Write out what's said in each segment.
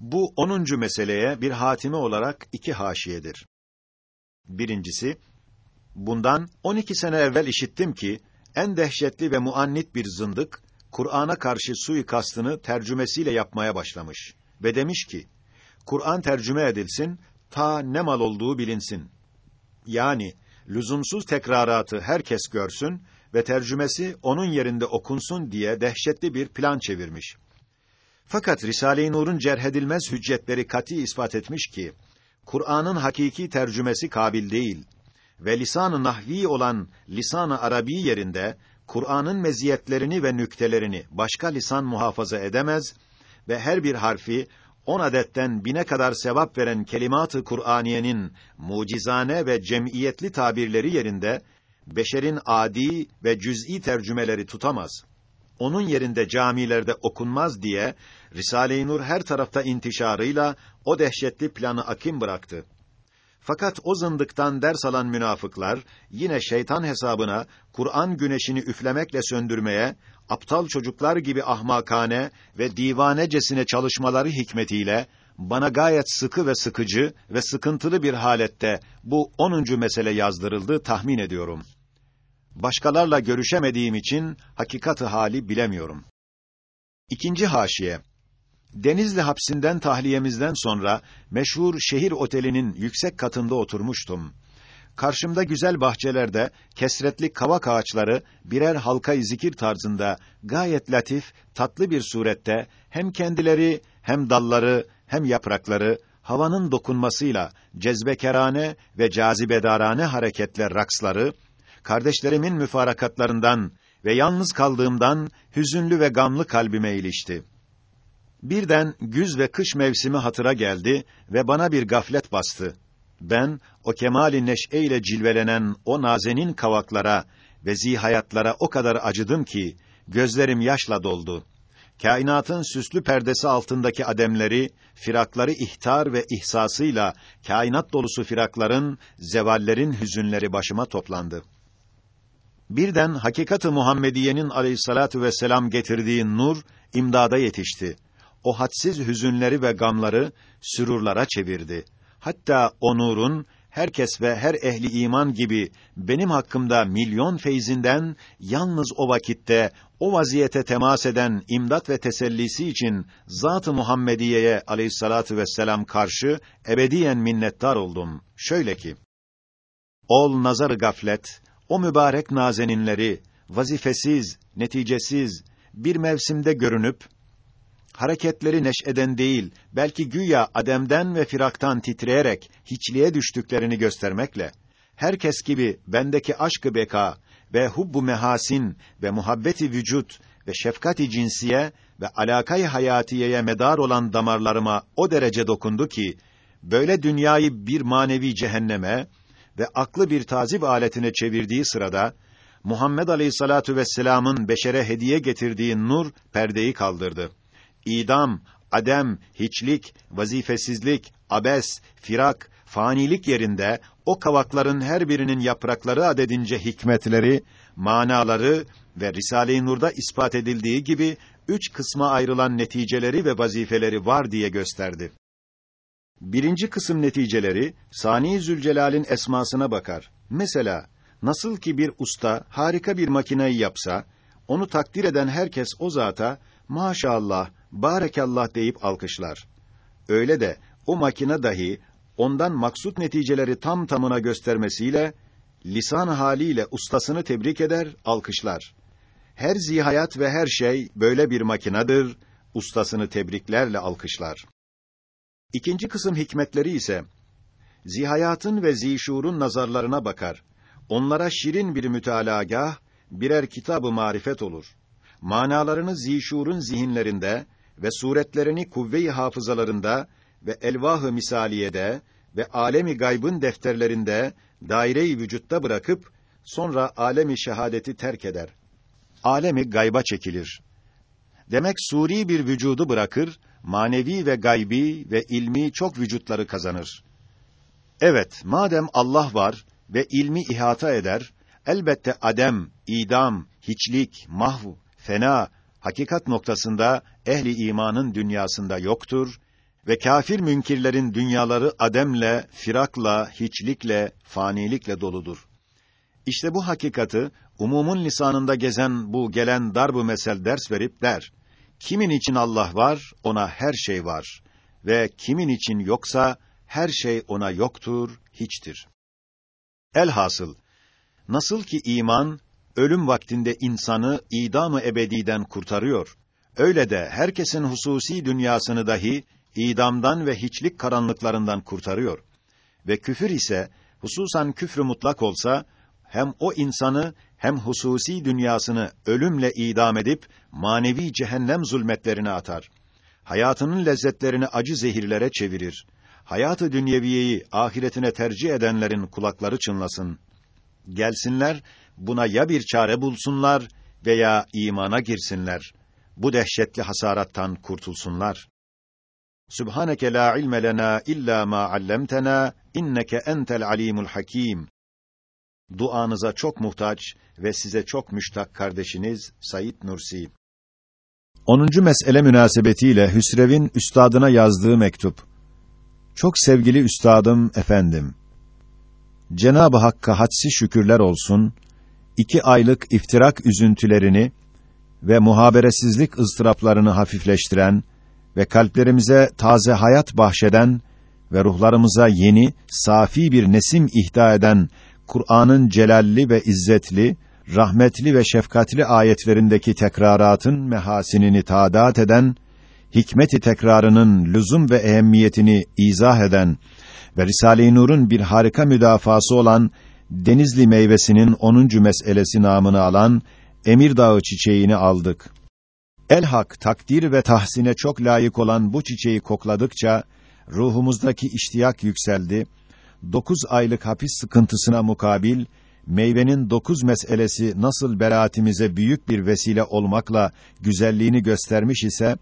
Bu onuncu meseleye bir hatime olarak iki haşiyedir. Birincisi, bundan 12 sene evvel işittim ki, en dehşetli ve muannit bir zındık, Kur'an'a karşı suikastını tercümesiyle yapmaya başlamış. Ve demiş ki, Kur'an tercüme edilsin, ta ne mal olduğu bilinsin. Yani, lüzumsuz tekraratı herkes görsün ve tercümesi onun yerinde okunsun diye dehşetli bir plan çevirmiş. Fakat Risale-i Nur'un cerhedilmez hüccetleri kati ispat etmiş ki Kur'an'ın hakiki tercümesi kabil değil ve lisan-ı nahvi olan lisan-ı arabi yerinde Kur'an'ın meziyetlerini ve nüktelerini başka lisan muhafaza edemez ve her bir harfi on adetten bine kadar sevap veren kelimat-ı Kur'aniyenin mucizane ve cemiyetli tabirleri yerinde beşerin adi ve cüz'i tercümeleri tutamaz. Onun yerinde camilerde okunmaz diye Risale-i Nur her tarafta intişarıyla o dehşetli planı akim bıraktı. Fakat o zındıktan ders alan münafıklar yine şeytan hesabına Kur'an güneşini üflemekle söndürmeye aptal çocuklar gibi ahmakane ve divanecesine çalışmaları hikmetiyle bana gayet sıkı ve sıkıcı ve sıkıntılı bir halette bu onuncu mesele yazdırıldı tahmin ediyorum. Başkalarla görüşemediğim için hakikatı hali bilemiyorum. İkinci haşiye. Denizli hapsinden tahliyemizden sonra meşhur şehir otelinin yüksek katında oturmuştum. Karşımda güzel bahçelerde kesretli kavak ağaçları birer halka zikir tarzında gayet latif, tatlı bir surette hem kendileri hem dalları hem yaprakları havanın dokunmasıyla cezbekerane ve cazibedarane hareketler raksları kardeşlerimin müfarakatlarından ve yalnız kaldığımdan hüzünlü ve gamlı kalbime ilişti. Birden güz ve kış mevsimi hatıra geldi ve bana bir gaflet bastı. Ben o kemali neşe ile cilvelenen o nazenin kavaklara ve zihayatlara o kadar acıdım ki gözlerim yaşla doldu. Kainatın süslü perdesi altındaki ademleri, firakları ihtar ve ihsasıyla kainat dolusu firakların, zevallerin hüzünleri başıma toplandı. Birden hakikati Muhammediyenin aleyhissalatu vesselam getirdiği nur imdada yetişti. O hadsiz hüzünleri ve gamları sürurlara çevirdi. Hatta o nurun herkes ve her ehli iman gibi benim hakkımda milyon feyzinden yalnız o vakitte o vaziyete temas eden imdat ve tesellisi için Zat-ı Muhammediye'ye aleyhissalatu vesselam karşı ebediyen minnettar oldum. Şöyle ki: Ol nazar gaflet, o mübarek nazeninleri vazifesiz, neticesiz bir mevsimde görünüp hareketleri neşeden değil, belki güya ademden ve firaktan titreyerek hiçliğe düştüklerini göstermekle herkes gibi bendeki aşkı beka ve hubbu mehasin ve muhabbeti vücut ve şefkati cinsiye ve alakayı hayatiyeye medar olan damarlarıma o derece dokundu ki böyle dünyayı bir manevi cehenneme ve aklı bir tazip aletine çevirdiği sırada Muhammed Aleyhissalatu vesselam'ın beşere hediye getirdiği nur perdeyi kaldırdı. İdam, adem, hiçlik, vazifesizlik, abes, firak, fanilik yerinde o kavakların her birinin yaprakları adedince hikmetleri, manaları ve Risale-i Nur'da ispat edildiği gibi üç kısma ayrılan neticeleri ve vazifeleri var diye gösterdi. Birinci kısım neticeleri Sani Zülcelal'in esmasına bakar. Mesela nasıl ki bir usta harika bir makineyi yapsa, onu takdir eden herkes o zata maşallah, barekallah deyip alkışlar. Öyle de o makine dahi ondan maksut neticeleri tam tamına göstermesiyle lisan haliyle ustasını tebrik eder, alkışlar. Her zihayat ve her şey böyle bir makinedir, ustasını tebriklerle alkışlar. İkinci kısım hikmetleri ise zihayatın ve zişurun nazarlarına bakar. Onlara şirin bir mütalagah, birer kitabı marifet olur. Manalarını zişurun zihinlerinde ve suretlerini kuvve-i hafızalarında ve elvah-ı misaliyede ve alemi gaybın defterlerinde daire-i vücutta bırakıp sonra alemi şehadeti terk eder. Alemi gayba çekilir. Demek suri bir vücudu bırakır, manevi ve gaybi ve ilmi çok vücutları kazanır. Evet, madem Allah var ve ilmi ihata eder, elbette adem, idam, hiçlik, mahv, fena, hakikat noktasında ehli imanın dünyasında yoktur Ve kafir münkirlerin dünyaları ademle, firakla, hiçlikle, fanilikle doludur. İşte bu hakikati umumun lisanında gezen bu gelen darbu mesel ders verip der. Kimin için Allah var, ona her şey var ve kimin için yoksa her şey ona yoktur, hiçtir. Elhasıl nasıl ki iman ölüm vaktinde insanı idamı ebediden kurtarıyor, öyle de herkesin hususi dünyasını dahi idamdan ve hiçlik karanlıklarından kurtarıyor. Ve küfür ise hususan küfrü mutlak olsa hem o insanı hem hususi dünyasını ölümle idam edip manevi cehennem zulmetlerine atar. Hayatının lezzetlerini acı zehirlere çevirir. Hayatı dünyeviyeyi ahiretine tercih edenlerin kulakları çınlasın. Gelsinler buna ya bir çare bulsunlar veya imana girsinler. Bu dehşetli hasarattan kurtulsunlar. Subhaneke la ilme lena illa ma allamtena inneke entel alimul hakim. Duanıza çok muhtaç ve size çok müştak kardeşiniz Said Nursi. 10. mesele münasebetiyle Hüsrev'in üstadına yazdığı mektup. Çok sevgili üstadım efendim. Cenab-ı Hakk'a hadsiz şükürler olsun. iki aylık iftirak üzüntülerini ve muhaberesizlik ıstıraplarını hafifleştiren ve kalplerimize taze hayat bahşeden ve ruhlarımıza yeni, safi bir nesim ihda eden Kur'an'ın celalli ve izzetli, rahmetli ve şefkatli ayetlerindeki tekraratın mehasinini tadat eden, hikmeti tekrarının lüzum ve ehemmiyetini izah eden ve Risale-i Nur'un bir harika müdafası olan Denizli meyvesinin 10. meselesi namını alan Emir Dağı çiçeğini aldık. Elhak takdir ve tahsine çok layık olan bu çiçeği kokladıkça ruhumuzdaki iştiyak yükseldi. Dokuz aylık hapis sıkıntısına mukabil meyvenin dokuz meselesi nasıl beraatimize büyük bir vesile olmakla güzelliğini göstermiş ise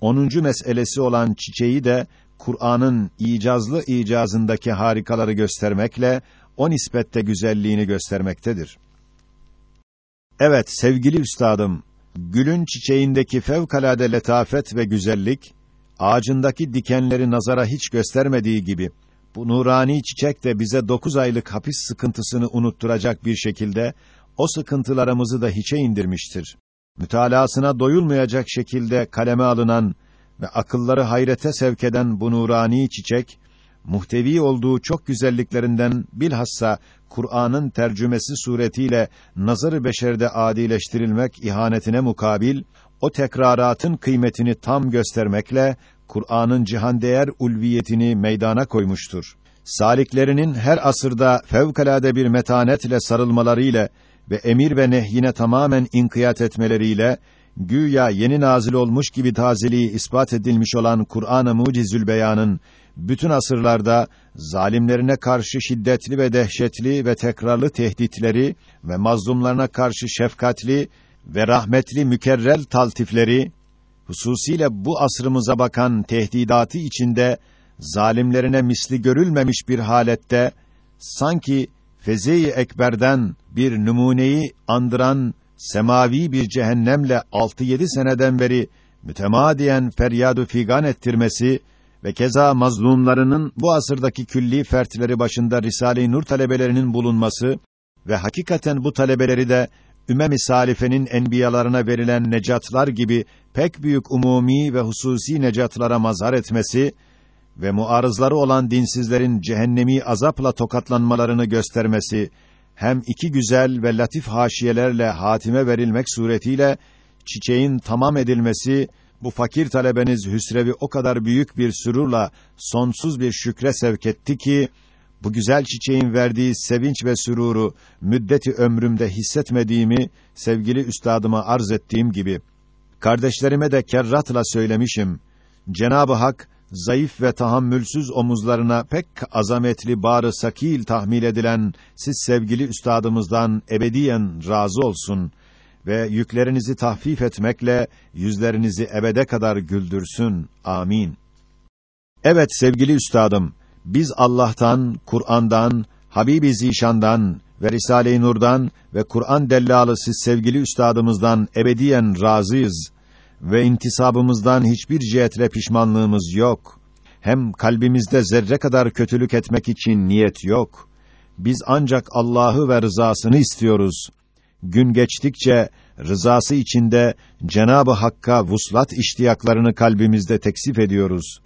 onuncu meselesi olan çiçeği de Kur'an'ın icazlı icazındaki harikaları göstermekle o nispette güzelliğini göstermektedir. Evet sevgili üstadım, gülün çiçeğindeki fevkalade letafet ve güzellik, ağacındaki dikenleri nazara hiç göstermediği gibi, bu nurani çiçek de bize dokuz aylık hapis sıkıntısını unutturacak bir şekilde, o sıkıntılarımızı da hiçe indirmiştir. Mütalasına doyulmayacak şekilde kaleme alınan ve akılları hayrete sevk eden bu nurani çiçek, muhtevi olduğu çok güzelliklerinden bilhassa Kur'an'ın tercümesi suretiyle nazarı beşerde adileştirilmek ihanetine mukabil o tekraratın kıymetini tam göstermekle Kur'an'ın cihan değer ulviyetini meydana koymuştur. Saliklerinin her asırda fevkalade bir metanetle sarılmalarıyla ve emir ve nehyine tamamen inkiyat etmeleriyle güya yeni nazil olmuş gibi tazeliği ispat edilmiş olan Kur'an-ı Mucizül Beyan'ın bütün asırlarda zalimlerine karşı şiddetli ve dehşetli ve tekrarlı tehditleri ve mazlumlarına karşı şefkatli ve rahmetli mükerrel taltifleri hususiyle bu asrımıza bakan tehdidatı içinde zalimlerine misli görülmemiş bir halette sanki feze-i ekberden bir numuneyi andıran semavi bir cehennemle altı yedi seneden beri mütemadiyen feryadu figan ettirmesi ve keza mazlumlarının bu asırdaki külli fertleri başında Risale-i Nur talebelerinin bulunması ve hakikaten bu talebeleri de ümem-i salifenin enbiyalarına verilen necatlar gibi pek büyük umumi ve hususi necatlara mazhar etmesi ve muarızları olan dinsizlerin cehennemi azapla tokatlanmalarını göstermesi hem iki güzel ve latif haşiyelerle hatime verilmek suretiyle çiçeğin tamam edilmesi bu fakir talebeniz Hüsrev'i o kadar büyük bir sürurla sonsuz bir şükre sevk etti ki bu güzel çiçeğin verdiği sevinç ve süruru müddeti ömrümde hissetmediğimi sevgili üstadıma arz ettiğim gibi kardeşlerime de kerratla söylemişim. Cenabı Hak zayıf ve tahammülsüz omuzlarına pek azametli barı sakil tahmil edilen siz sevgili üstadımızdan ebediyen razı olsun ve yüklerinizi tahfif etmekle yüzlerinizi ebede kadar güldürsün. Amin. Evet sevgili üstadım, biz Allah'tan, Kur'an'dan, Habibi Zişan'dan ve Risale-i Nur'dan ve Kur'an dellalı siz sevgili üstadımızdan ebediyen razıyız ve intisabımızdan hiçbir cihetle pişmanlığımız yok. hem kalbimizde zerre kadar kötülük etmek için niyet yok. Biz ancak Allah'ı ve rızasını istiyoruz. Gün geçtikçe rızası içinde Cenabı Hakk'a vuslat iştiyaklarını kalbimizde teksif ediyoruz.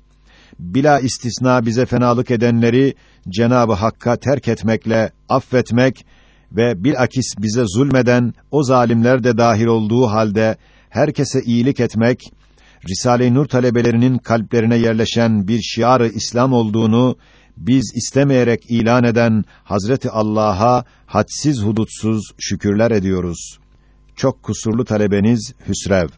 Bila istisna bize fenalık edenleri Cenabı Hakk'a terk etmekle affetmek ve bilakis bize zulmeden o zalimler de dahil olduğu halde herkese iyilik etmek Risale-i Nur talebelerinin kalplerine yerleşen bir şiarı İslam olduğunu biz istemeyerek ilan eden Hazreti Allah'a hadsiz hudutsuz şükürler ediyoruz. Çok kusurlu talebeniz Hüsrev